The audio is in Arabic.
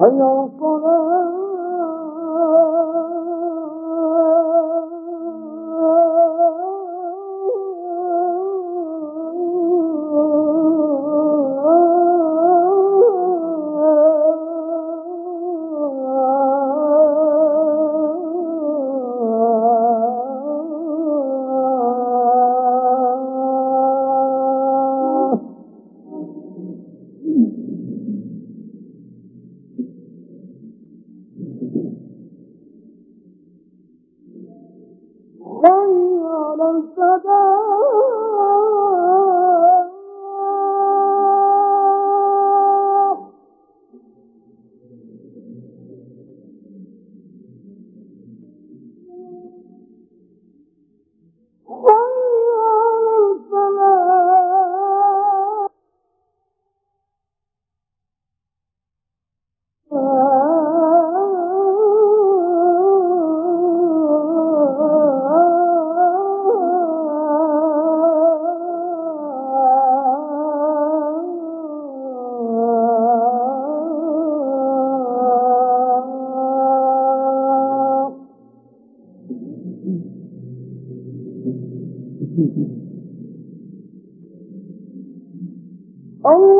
الصلاة حي على الصلاة حي على الله